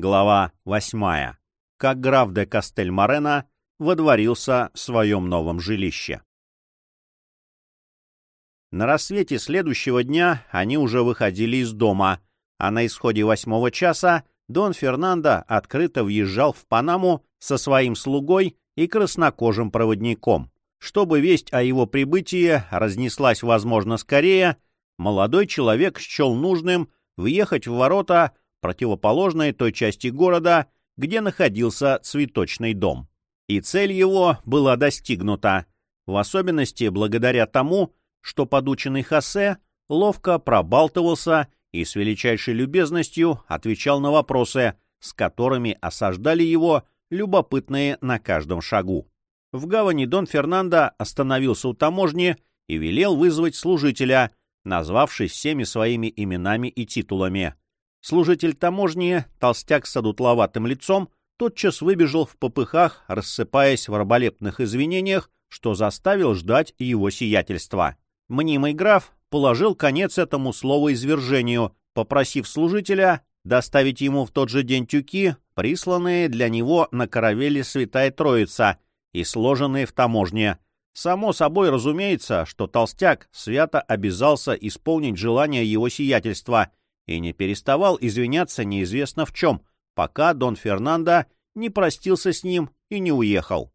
Глава восьмая. Как граф де Кастель-Морено водворился в своем новом жилище. На рассвете следующего дня они уже выходили из дома, а на исходе восьмого часа Дон Фернандо открыто въезжал в Панаму со своим слугой и краснокожим проводником. Чтобы весть о его прибытии разнеслась, возможно, скорее, молодой человек счел нужным въехать в ворота, противоположной той части города, где находился цветочный дом. И цель его была достигнута, в особенности благодаря тому, что подученный Хосе ловко пробалтывался и с величайшей любезностью отвечал на вопросы, с которыми осаждали его любопытные на каждом шагу. В гавани Дон Фернандо остановился у таможни и велел вызвать служителя, назвавшись всеми своими именами и титулами. Служитель таможни, толстяк с одутловатым лицом, тотчас выбежал в попыхах, рассыпаясь в раболепных извинениях, что заставил ждать его сиятельства. Мнимый граф положил конец этому словоизвержению, попросив служителя доставить ему в тот же день тюки, присланные для него на каравеле Святая Троица и сложенные в таможне. Само собой разумеется, что толстяк свято обязался исполнить желание его сиятельства и не переставал извиняться неизвестно в чем, пока Дон Фернандо не простился с ним и не уехал.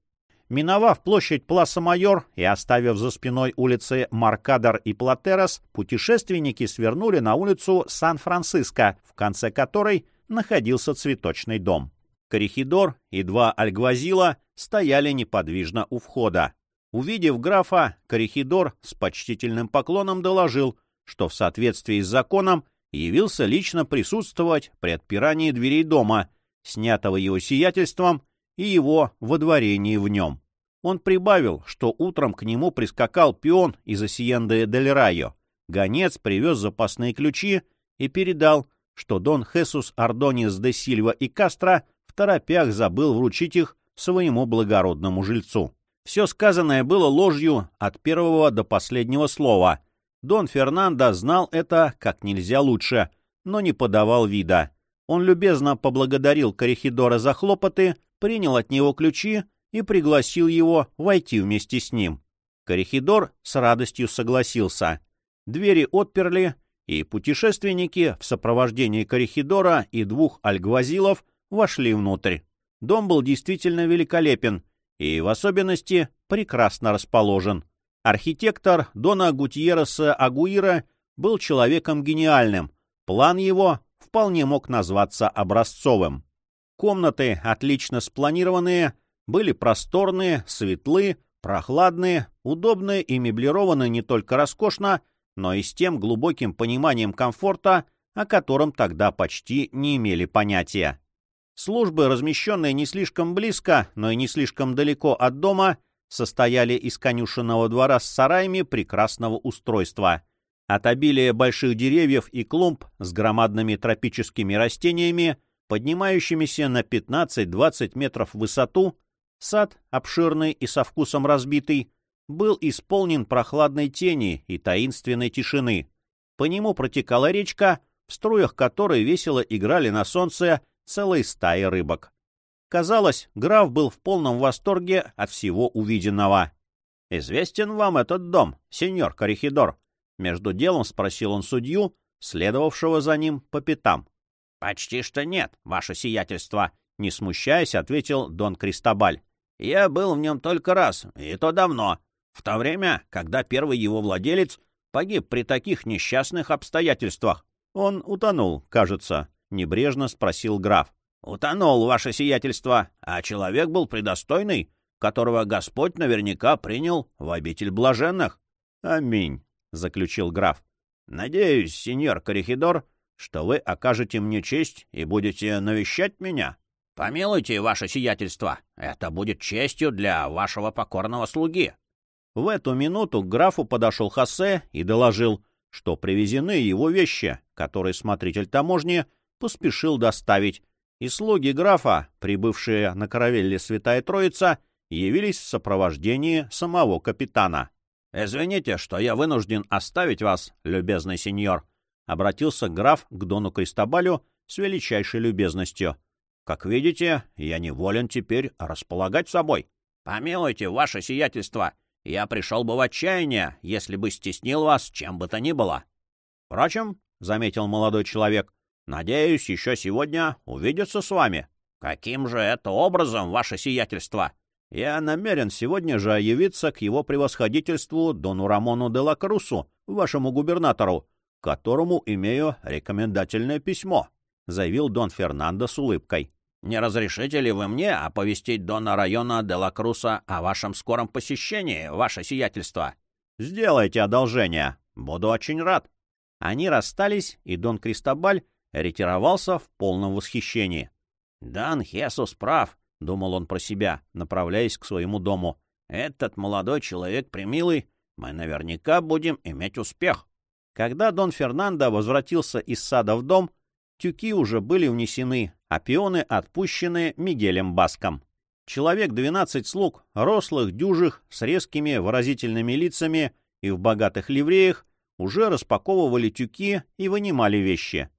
Миновав площадь Пласа-Майор и оставив за спиной улицы Маркадер и Платерас, путешественники свернули на улицу Сан-Франциско, в конце которой находился цветочный дом. Корихидор и два альгвазила стояли неподвижно у входа. Увидев графа, Корихидор с почтительным поклоном доложил, что в соответствии с законом явился лично присутствовать при отпирании дверей дома, снятого его сиятельством, и его водворении в нем. Он прибавил, что утром к нему прискакал пион из Осиенды дель Райо. Гонец привез запасные ключи и передал, что Дон Хесус Ардонис де Сильва и Кастро в торопях забыл вручить их своему благородному жильцу. Все сказанное было ложью от первого до последнего слова. Дон Фернандо знал это как нельзя лучше, но не подавал вида. Он любезно поблагодарил Корихидора за хлопоты, принял от него ключи и пригласил его войти вместе с ним. Корихидор с радостью согласился. Двери отперли, и путешественники в сопровождении Корихидора и двух альгвазилов вошли внутрь. Дом был действительно великолепен и, в особенности, прекрасно расположен. Архитектор Дона Гутьереса Агуира был человеком гениальным. План его вполне мог назваться образцовым. Комнаты, отлично спланированные, были просторные, светлые, прохладные, удобные и меблированы не только роскошно, но и с тем глубоким пониманием комфорта, о котором тогда почти не имели понятия. Службы, размещенные не слишком близко, но и не слишком далеко от дома, состояли из конюшенного двора с сараями прекрасного устройства. От обилия больших деревьев и клумб с громадными тропическими растениями, поднимающимися на 15-20 метров в высоту, Сад, обширный и со вкусом разбитый, был исполнен прохладной тени и таинственной тишины. По нему протекала речка, в струях которой весело играли на солнце целые стаи рыбок. Казалось, граф был в полном восторге от всего увиденного. «Известен вам этот дом, сеньор Корихидор?» Между делом спросил он судью, следовавшего за ним по пятам. «Почти что нет, ваше сиятельство», — не смущаясь, ответил Дон Кристобаль. Я был в нем только раз, и то давно, в то время, когда первый его владелец погиб при таких несчастных обстоятельствах. Он утонул, кажется, — небрежно спросил граф. «Утонул, ваше сиятельство, а человек был предостойный, которого Господь наверняка принял в обитель блаженных». «Аминь», — заключил граф. «Надеюсь, сеньор Корихидор, что вы окажете мне честь и будете навещать меня». — Помилуйте, ваше сиятельство, это будет честью для вашего покорного слуги. В эту минуту к графу подошел Хосе и доложил, что привезены его вещи, которые смотритель таможни поспешил доставить, и слуги графа, прибывшие на каравелле Святая Троица, явились в сопровождении самого капитана. — Извините, что я вынужден оставить вас, любезный сеньор, — обратился граф к Дону Кристобалю с величайшей любезностью. Как видите, я неволен теперь располагать собой. Помилуйте, ваше сиятельство, я пришел бы в отчаяние, если бы стеснил вас чем бы то ни было. Впрочем, — заметил молодой человек, — надеюсь, еще сегодня увидеться с вами. Каким же это образом, ваше сиятельство? Я намерен сегодня же явиться к его превосходительству Дону Рамону де Лакрусу, вашему губернатору, которому имею рекомендательное письмо, — заявил Дон Фернандо с улыбкой. «Не разрешите ли вы мне оповестить Дона района де Лакруса о вашем скором посещении, ваше сиятельство?» «Сделайте одолжение. Буду очень рад». Они расстались, и Дон Кристобаль ретировался в полном восхищении. «Дан Хесус прав», — думал он про себя, направляясь к своему дому. «Этот молодой человек примилый, мы наверняка будем иметь успех». Когда Дон Фернандо возвратился из сада в дом, тюки уже были внесены, а пионы отпущены Мигелем Баском. Человек двенадцать слуг, рослых, дюжих, с резкими выразительными лицами и в богатых ливреях, уже распаковывали тюки и вынимали вещи.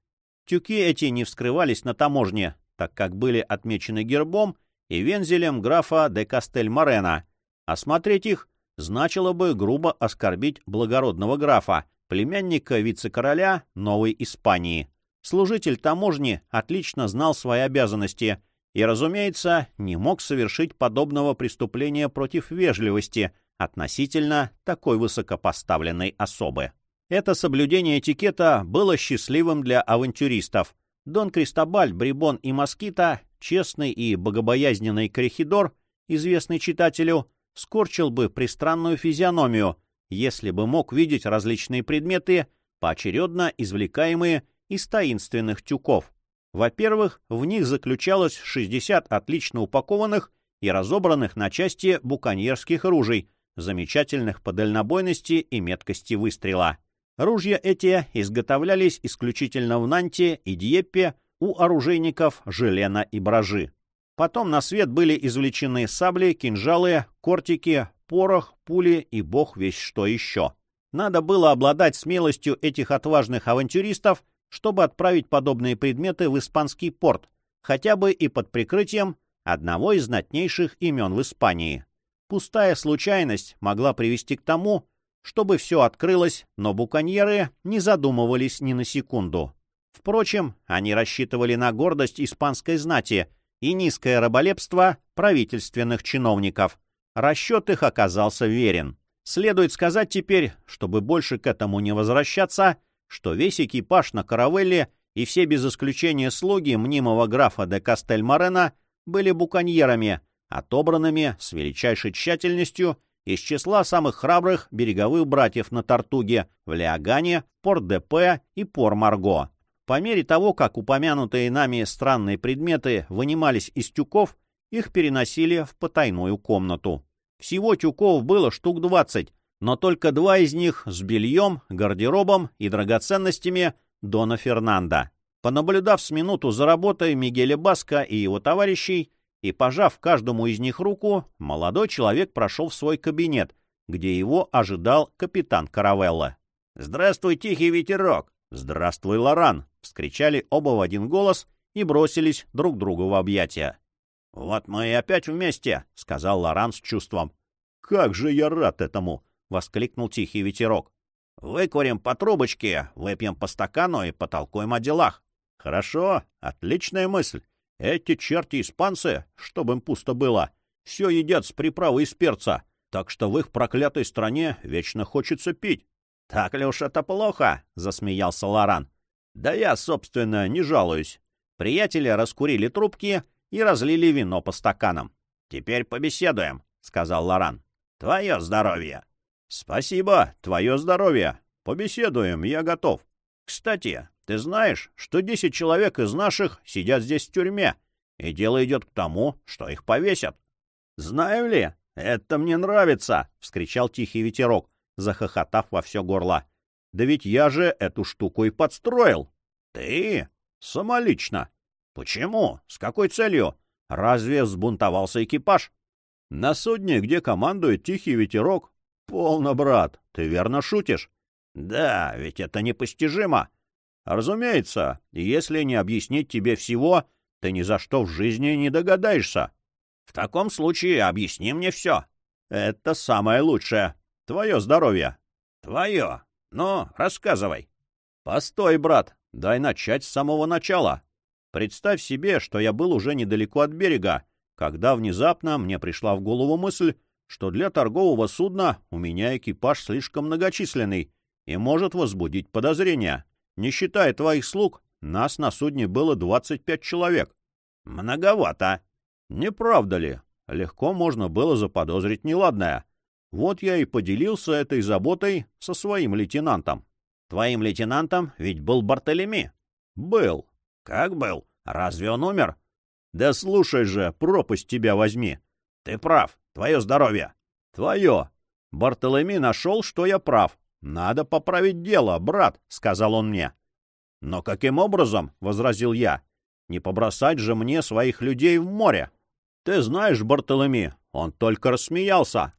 Тюки эти не вскрывались на таможне, так как были отмечены гербом и вензелем графа де Кастель-Морена. Осмотреть их значило бы грубо оскорбить благородного графа, племянника вице-короля Новой Испании. Служитель таможни отлично знал свои обязанности и, разумеется, не мог совершить подобного преступления против вежливости относительно такой высокопоставленной особы. Это соблюдение этикета было счастливым для авантюристов. Дон Кристобаль, Брибон и Москита, честный и богобоязненный корихидор, известный читателю, скорчил бы пристранную физиономию, если бы мог видеть различные предметы, поочередно извлекаемые из таинственных тюков. Во-первых, в них заключалось 60 отлично упакованных и разобранных на части буконьерских ружей, замечательных по дальнобойности и меткости выстрела. Ружья эти изготовлялись исключительно в Нанте и Дьеппе у оружейников Желена и Бражи. Потом на свет были извлечены сабли, кинжалы, кортики, порох, пули и бог весь что еще. Надо было обладать смелостью этих отважных авантюристов, чтобы отправить подобные предметы в испанский порт, хотя бы и под прикрытием одного из знатнейших имен в Испании. Пустая случайность могла привести к тому, чтобы все открылось, но буконьеры не задумывались ни на секунду. Впрочем, они рассчитывали на гордость испанской знати и низкое раболепство правительственных чиновников. Расчет их оказался верен. Следует сказать теперь, чтобы больше к этому не возвращаться, что весь экипаж на каравелле и все без исключения слуги мнимого графа де Кастель-Морена были буконьерами, отобранными с величайшей тщательностью из числа самых храбрых береговых братьев на Тартуге, в Леогане, Порт-де-Пе и Пор-Марго. По мере того, как упомянутые нами странные предметы вынимались из тюков, их переносили в потайную комнату. Всего тюков было штук двадцать, но только два из них с бельем, гардеробом и драгоценностями Дона Фернанда. Понаблюдав с минуту за работой Мигеля Баска и его товарищей и пожав каждому из них руку, молодой человек прошел в свой кабинет, где его ожидал капитан Каравелла. «Здравствуй, тихий ветерок!» «Здравствуй, Лоран!» — вскричали оба в один голос и бросились друг другу в объятия. «Вот мы и опять вместе!» — сказал Лоран с чувством. «Как же я рад этому!» — воскликнул тихий ветерок. «Выкурим по трубочке, выпьем по стакану и потолкуем о делах». «Хорошо, отличная мысль. Эти черти-испанцы, чтобы им пусто было, все едят с приправой из перца, так что в их проклятой стране вечно хочется пить». «Так ли уж это плохо?» — засмеялся Лоран. «Да я, собственно, не жалуюсь». Приятели раскурили трубки и разлили вино по стаканам. «Теперь побеседуем», — сказал Лоран. «Твое здоровье!» «Спасибо, твое здоровье. Побеседуем, я готов. Кстати, ты знаешь, что десять человек из наших сидят здесь в тюрьме, и дело идет к тому, что их повесят?» «Знаю ли? Это мне нравится!» — вскричал тихий ветерок, захохотав во все горло. «Да ведь я же эту штуку и подстроил!» «Ты? Самолично!» «Почему? С какой целью? Разве взбунтовался экипаж?» «На судне, где командует тихий ветерок, «Полно, брат, ты верно шутишь?» «Да, ведь это непостижимо. Разумеется, если не объяснить тебе всего, ты ни за что в жизни не догадаешься. В таком случае объясни мне все. Это самое лучшее. Твое здоровье. Твое. Ну, рассказывай. Постой, брат, дай начать с самого начала. Представь себе, что я был уже недалеко от берега, когда внезапно мне пришла в голову мысль, что для торгового судна у меня экипаж слишком многочисленный и может возбудить подозрения. Не считая твоих слуг, нас на судне было 25 человек. Многовато. Не правда ли? Легко можно было заподозрить неладное. Вот я и поделился этой заботой со своим лейтенантом. Твоим лейтенантом ведь был Бартолеми. Был. Как был? Разве он умер? Да слушай же, пропасть тебя возьми. Ты прав. Твое здоровье. Твое. Бартолеми нашел, что я прав. Надо поправить дело, брат, сказал он мне. Но каким образом, возразил я, не побросать же мне своих людей в море? Ты знаешь, Бартолеми, он только рассмеялся.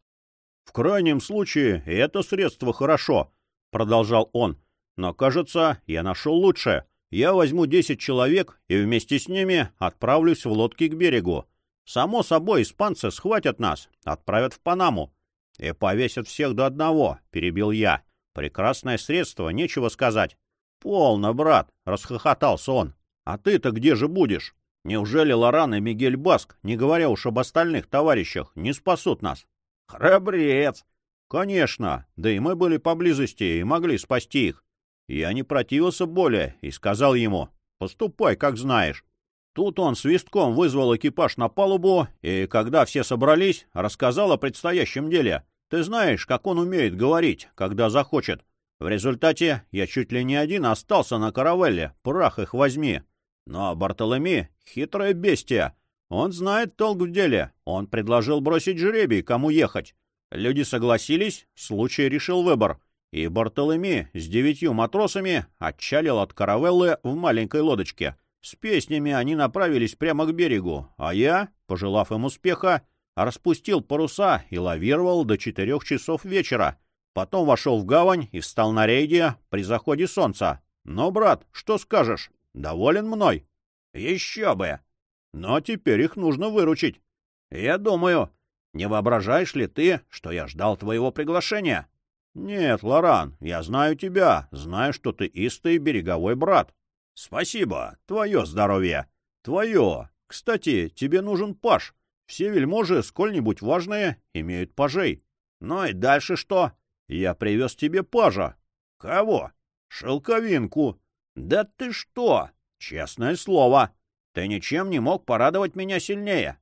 В крайнем случае, это средство хорошо, продолжал он. Но, кажется, я нашел лучшее. Я возьму десять человек и вместе с ними отправлюсь в лодке к берегу. Само собой, испанцы схватят нас, отправят в Панаму. И повесят всех до одного, — перебил я. Прекрасное средство, нечего сказать. Полно, брат, — расхохотался он. А ты-то где же будешь? Неужели Лоран и Мигель Баск, не говоря уж об остальных товарищах, не спасут нас? Храбрец! Конечно, да и мы были поблизости и могли спасти их. Я не противился более и сказал ему, поступай, как знаешь. Тут он свистком вызвал экипаж на палубу, и когда все собрались, рассказал о предстоящем деле. Ты знаешь, как он умеет говорить, когда захочет. В результате я чуть ли не один остался на каравелле, прах их возьми. Но Бартоломи — хитрое бестия. Он знает толк в деле. Он предложил бросить жребий, кому ехать. Люди согласились, случай решил выбор. И Бартоломи с девятью матросами отчалил от каравеллы в маленькой лодочке. С песнями они направились прямо к берегу, а я, пожелав им успеха, распустил паруса и лавировал до четырех часов вечера. Потом вошел в гавань и встал на рейде при заходе солнца. «Ну, брат, что скажешь?» Доволен мной? Еще бы. Но теперь их нужно выручить. Я думаю, не воображаешь ли ты, что я ждал твоего приглашения? Нет, Лоран, я знаю тебя, знаю, что ты истый береговой брат. Спасибо, твое здоровье. Твое. Кстати, тебе нужен паш. Все вельможи, сколь-нибудь важные, имеют пажей. Ну и дальше что? Я привез тебе пажа. Кого? Шелковинку. «Да ты что? Честное слово! Ты ничем не мог порадовать меня сильнее!»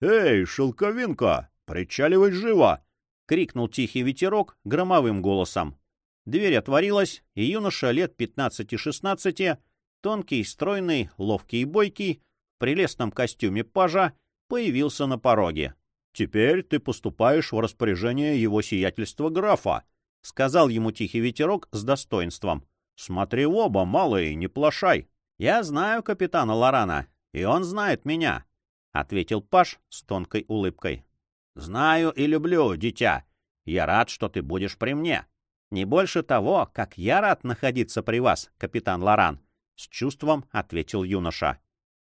«Эй, шелковинка, причаливай живо!» — крикнул тихий ветерок громовым голосом. Дверь отворилась, и юноша лет пятнадцати-шестнадцати, тонкий, стройный, ловкий и бойкий, в прелестном костюме пажа, появился на пороге. «Теперь ты поступаешь в распоряжение его сиятельства графа», — сказал ему тихий ветерок с достоинством. — Смотри в оба, малый, не плашай. — Я знаю капитана Лорана, и он знает меня, — ответил Паш с тонкой улыбкой. — Знаю и люблю, дитя. Я рад, что ты будешь при мне. Не больше того, как я рад находиться при вас, капитан Лоран, — с чувством ответил юноша. —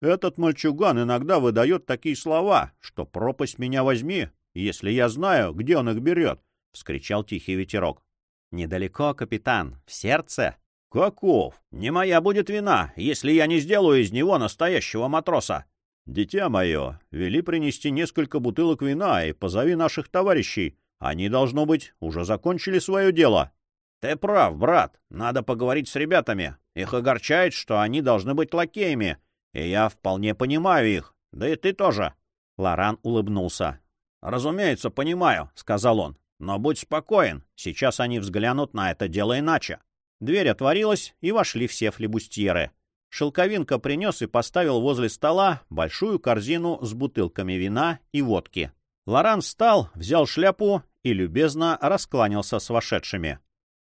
Этот мальчуган иногда выдает такие слова, что пропасть меня возьми, если я знаю, где он их берет, — вскричал тихий ветерок. — Недалеко, капитан, в сердце, «Каков? Не моя будет вина, если я не сделаю из него настоящего матроса!» «Дитя мое, вели принести несколько бутылок вина и позови наших товарищей. Они, должно быть, уже закончили свое дело». «Ты прав, брат. Надо поговорить с ребятами. Их огорчает, что они должны быть лакеями, и я вполне понимаю их. Да и ты тоже». Лоран улыбнулся. «Разумеется, понимаю», — сказал он. «Но будь спокоен. Сейчас они взглянут на это дело иначе. Дверь отворилась, и вошли все флебустьеры. Шелковинка принес и поставил возле стола большую корзину с бутылками вина и водки. Лоран встал, взял шляпу и любезно раскланялся с вошедшими.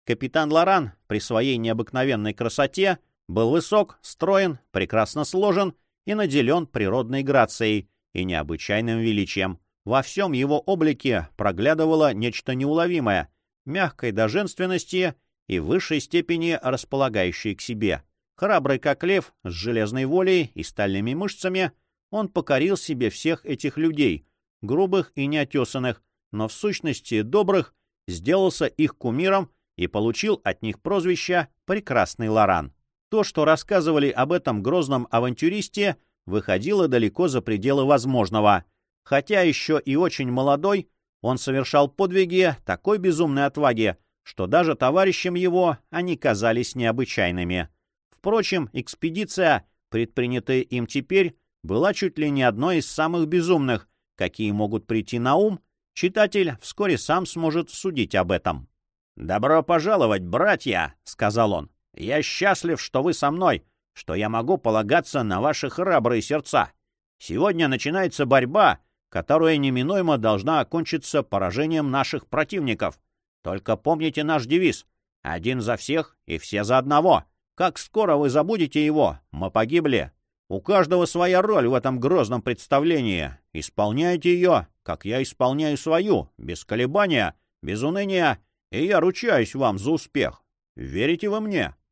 Капитан Лоран при своей необыкновенной красоте был высок, строен, прекрасно сложен и наделен природной грацией и необычайным величием. Во всем его облике проглядывало нечто неуловимое, мягкой до женственности и высшей степени располагающие к себе. Храбрый как лев, с железной волей и стальными мышцами, он покорил себе всех этих людей, грубых и неотесанных, но в сущности добрых, сделался их кумиром и получил от них прозвище «Прекрасный Лоран». То, что рассказывали об этом грозном авантюристе, выходило далеко за пределы возможного. Хотя еще и очень молодой, он совершал подвиги такой безумной отваги, что даже товарищам его они казались необычайными. Впрочем, экспедиция, предпринятая им теперь, была чуть ли не одной из самых безумных, какие могут прийти на ум, читатель вскоре сам сможет судить об этом. «Добро пожаловать, братья!» — сказал он. «Я счастлив, что вы со мной, что я могу полагаться на ваши храбрые сердца. Сегодня начинается борьба, которая неминуемо должна окончиться поражением наших противников. Только помните наш девиз — один за всех и все за одного. Как скоро вы забудете его, мы погибли. У каждого своя роль в этом грозном представлении. Исполняйте ее, как я исполняю свою, без колебания, без уныния, и я ручаюсь вам за успех. Верите вы мне? —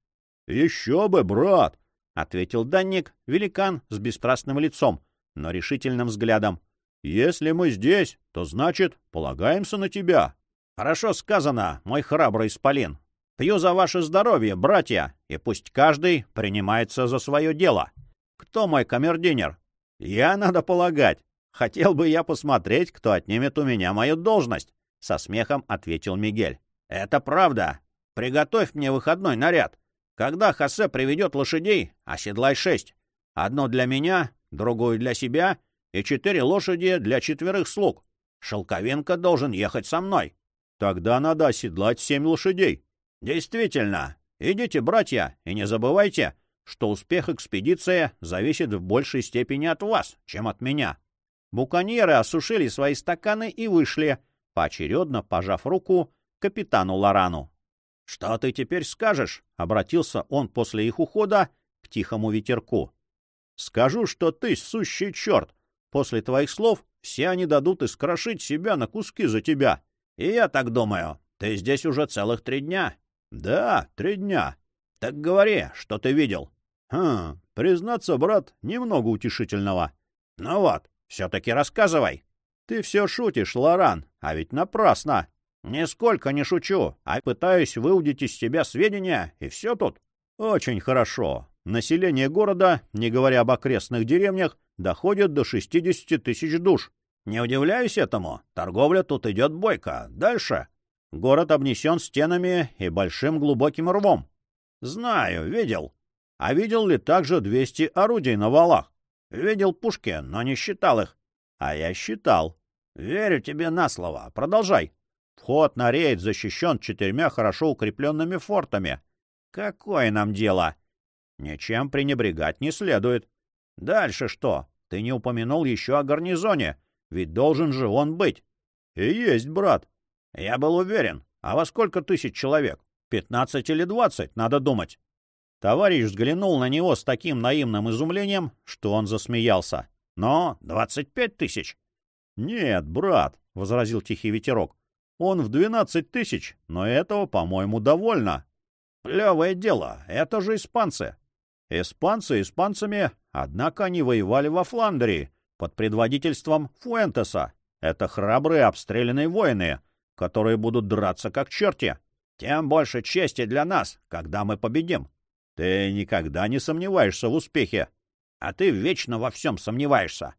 Еще бы, брат! — ответил данник, великан с бесстрастным лицом, но решительным взглядом. — Если мы здесь, то значит, полагаемся на тебя. — Хорошо сказано, мой храбрый исполин. Пью за ваше здоровье, братья, и пусть каждый принимается за свое дело. Кто мой камердинер? Я, надо полагать. Хотел бы я посмотреть, кто отнимет у меня мою должность, — со смехом ответил Мигель. Это правда. Приготовь мне выходной наряд. Когда Хосе приведет лошадей, оседлай шесть. Одно для меня, другую для себя и четыре лошади для четверых слуг. Шелковенко должен ехать со мной. Тогда надо оседлать семь лошадей. Действительно. Идите, братья, и не забывайте, что успех экспедиции зависит в большей степени от вас, чем от меня. Буконьеры осушили свои стаканы и вышли, поочередно пожав руку капитану Лорану. — Что ты теперь скажешь? — обратился он после их ухода к тихому ветерку. — Скажу, что ты сущий черт. После твоих слов все они дадут искрошить себя на куски за тебя. И я так думаю. Ты здесь уже целых три дня. — Да, три дня. — Так говори, что ты видел. — Хм, признаться, брат, немного утешительного. — Ну вот, все-таки рассказывай. — Ты все шутишь, Лоран, а ведь напрасно. Нисколько не шучу, а пытаюсь выудить из тебя сведения, и все тут. Очень хорошо. Население города, не говоря об окрестных деревнях, доходит до 60 тысяч душ. Не удивляюсь этому. Торговля тут идет бойко. Дальше. Город обнесен стенами и большим глубоким рвом. Знаю, видел. А видел ли также 200 орудий на валах? Видел пушки, но не считал их. А я считал. Верю тебе на слово. Продолжай. Вход на рейд защищен четырьмя хорошо укрепленными фортами. Какое нам дело? Ничем пренебрегать не следует. Дальше что? Ты не упомянул еще о гарнизоне, ведь должен же он быть. И есть, брат. Я был уверен. А во сколько тысяч человек? Пятнадцать или двадцать, надо думать. Товарищ взглянул на него с таким наивным изумлением, что он засмеялся. Но двадцать пять тысяч. Нет, брат, — возразил тихий ветерок. Он в двенадцать тысяч, но этого, по-моему, довольно. Плевое дело, это же испанцы. Испанцы испанцами, однако они воевали во Фландрии под предводительством Фуэнтеса. Это храбрые обстрелянные воины, которые будут драться как черти. Тем больше чести для нас, когда мы победим. Ты никогда не сомневаешься в успехе. А ты вечно во всем сомневаешься.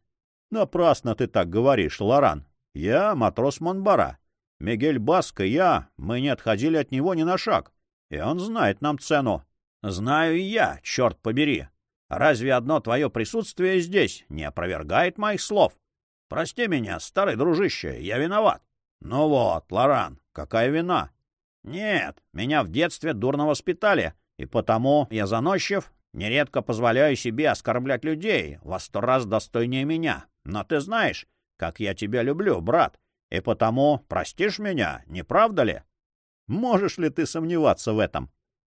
Напрасно ты так говоришь, Лоран. Я матрос Монбара. Мигель Баск и я, мы не отходили от него ни на шаг, и он знает нам цену. Знаю и я, черт побери. Разве одно твое присутствие здесь не опровергает моих слов? Прости меня, старый дружище, я виноват. Ну вот, Лоран, какая вина? Нет, меня в детстве дурно воспитали, и потому я заносчив, нередко позволяю себе оскорблять людей, во сто раз достойнее меня. Но ты знаешь, как я тебя люблю, брат, и потому простишь меня, не правда ли? Можешь ли ты сомневаться в этом?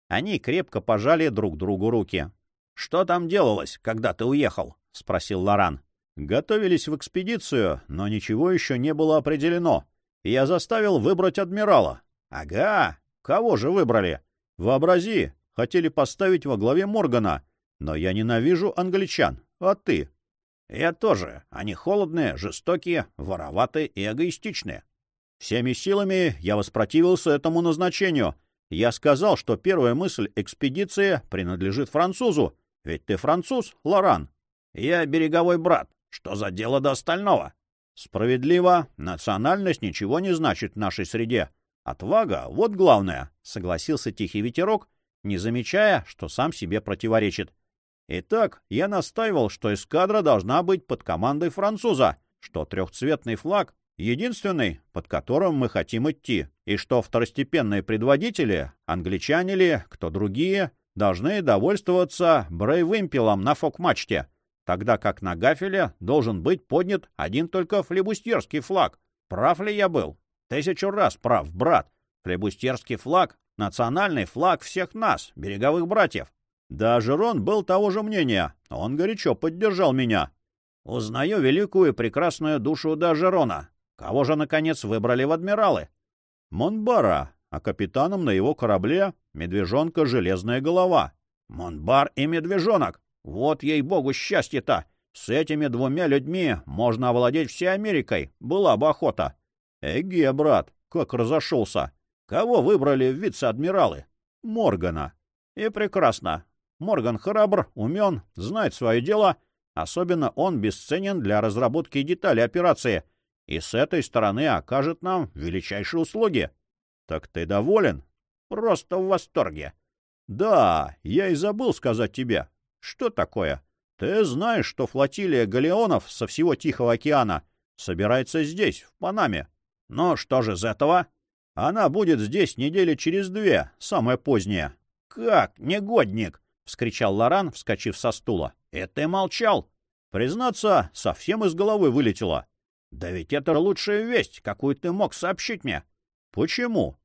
Они крепко пожали друг другу руки. — Что там делалось, когда ты уехал? — спросил Лоран. — Готовились в экспедицию, но ничего еще не было определено. Я заставил выбрать адмирала. — Ага, кого же выбрали? Вообрази, хотели поставить во главе Моргана. Но я ненавижу англичан. А ты? Я тоже. Они холодные, жестокие, вороватые и эгоистичные. Всеми силами я воспротивился этому назначению. Я сказал, что первая мысль экспедиции принадлежит французу. Ведь ты француз, Лоран. Я береговой брат. Что за дело до остального? Справедливо. Национальность ничего не значит в нашей среде. Отвага — вот главное, — согласился тихий ветерок, не замечая, что сам себе противоречит. Итак, я настаивал, что эскадра должна быть под командой француза, что трехцветный флаг — единственный, под которым мы хотим идти, и что второстепенные предводители, англичане ли, кто другие, должны довольствоваться брейвымпелом на фок-мачте, тогда как на гафеле должен быть поднят один только флебустьерский флаг. Прав ли я был? Тысячу раз прав, брат. Флебустерский флаг — национальный флаг всех нас, береговых братьев. Даже Рон был того же мнения. Он горячо поддержал меня. Узнаю великую и прекрасную душу даже Рона. Кого же, наконец, выбрали в адмиралы? Монбара, а капитаном на его корабле — медвежонка Железная Голова. Монбар и медвежонок. Вот ей-богу счастье-то! С этими двумя людьми можно овладеть всей Америкой. Была бы охота. Эге, брат, как разошелся. Кого выбрали в вице-адмиралы? Моргана. И прекрасно. Морган храбр, умен, знает свое дело. Особенно он бесценен для разработки деталей операции. И с этой стороны окажет нам величайшие услуги. Так ты доволен? Просто в восторге. Да, я и забыл сказать тебе. Что такое? Ты знаешь, что флотилия галеонов со всего Тихого океана собирается здесь, в Панаме. Ну, что же из этого? Она будет здесь недели через две, самое позднее. — Как, негодник! — вскричал Лоран, вскочив со стула. — Это ты молчал? Признаться, совсем из головы вылетело. Да ведь это лучшая весть, какую ты мог сообщить мне. Почему?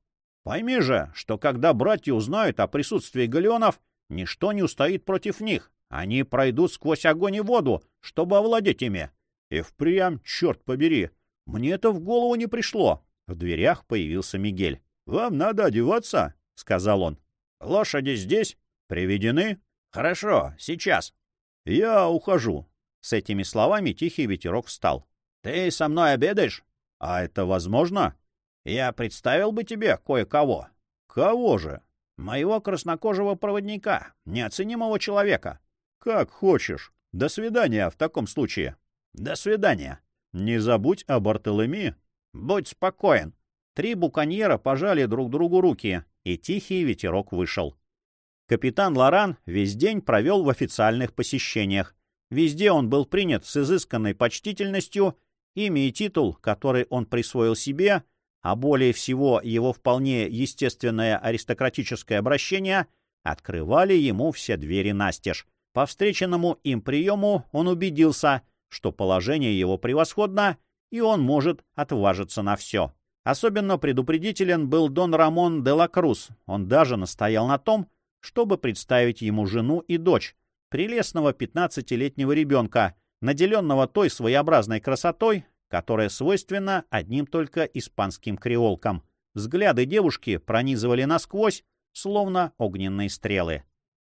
Пойми же, что когда братья узнают о присутствии галеонов, ничто не устоит против них. Они пройдут сквозь огонь и воду, чтобы овладеть ими. И впрямь, черт побери, мне это в голову не пришло. В дверях появился Мигель. — Вам надо одеваться, — сказал он. — Лошади здесь? Приведены? — Хорошо, сейчас. — Я ухожу. С этими словами тихий ветерок встал. — Ты со мной обедаешь? — А это возможно? — Я представил бы тебе кое-кого. — Кого же? — Моего краснокожего проводника, неоценимого человека. — Как хочешь. До свидания в таком случае. — До свидания. Не забудь о Бартолеми. Будь спокоен. Три буконьера пожали друг другу руки, и тихий ветерок вышел. Капитан Лоран весь день провел в официальных посещениях. Везде он был принят с изысканной почтительностью, имя и титул, который он присвоил себе, а более всего его вполне естественное аристократическое обращение, открывали ему все двери настежь. По встреченному им приему он убедился, что положение его превосходно, и он может отважиться на все. Особенно предупредителен был Дон Рамон де ла Круз. Он даже настоял на том, чтобы представить ему жену и дочь, прелестного пятнадцатилетнего ребенка, наделенного той своеобразной красотой, которая свойственна одним только испанским креолкам. Взгляды девушки пронизывали насквозь, словно огненные стрелы.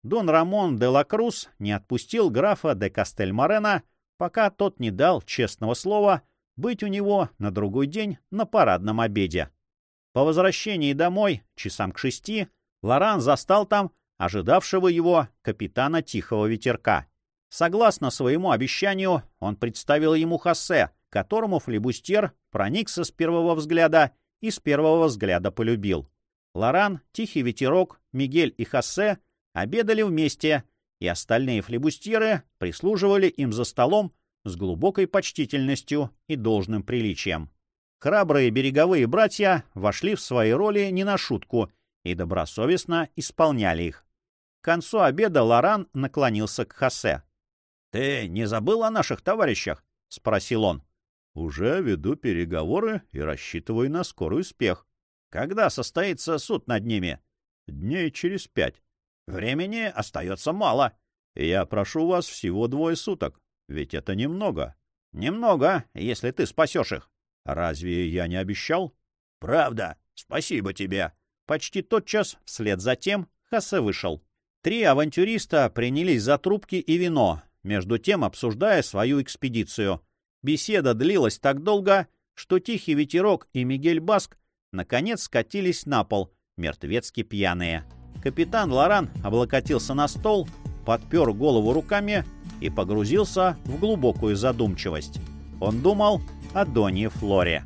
Дон Рамон де ла Круз не отпустил графа де Кастельморена, пока тот не дал честного слова быть у него на другой день на парадном обеде. По возвращении домой, часам к шести, Лоран застал там ожидавшего его капитана Тихого Ветерка. Согласно своему обещанию, он представил ему Хосе, которому флебустьер проникся с первого взгляда и с первого взгляда полюбил. Лоран, Тихий Ветерок, Мигель и Хосе обедали вместе и остальные флебустьеры прислуживали им за столом с глубокой почтительностью и должным приличием. Храбрые береговые братья вошли в свои роли не на шутку и добросовестно исполняли их. К концу обеда Лоран наклонился к Хосе. — Ты не забыл о наших товарищах? — спросил он. — Уже веду переговоры и рассчитываю на скорый успех. — Когда состоится суд над ними? — Дней через пять. Времени остается мало. Я прошу вас всего двое суток, ведь это немного. Немного, если ты спасешь их. Разве я не обещал? Правда. Спасибо тебе. Почти тотчас, вслед за тем, Хосе вышел. Три авантюриста принялись за трубки и вино, между тем обсуждая свою экспедицию. Беседа длилась так долго, что Тихий Ветерок и Мигель Баск наконец скатились на пол, мертвецки пьяные. Капитан Лоран облокотился на стол, подпер голову руками и погрузился в глубокую задумчивость. Он думал о Доне Флоре.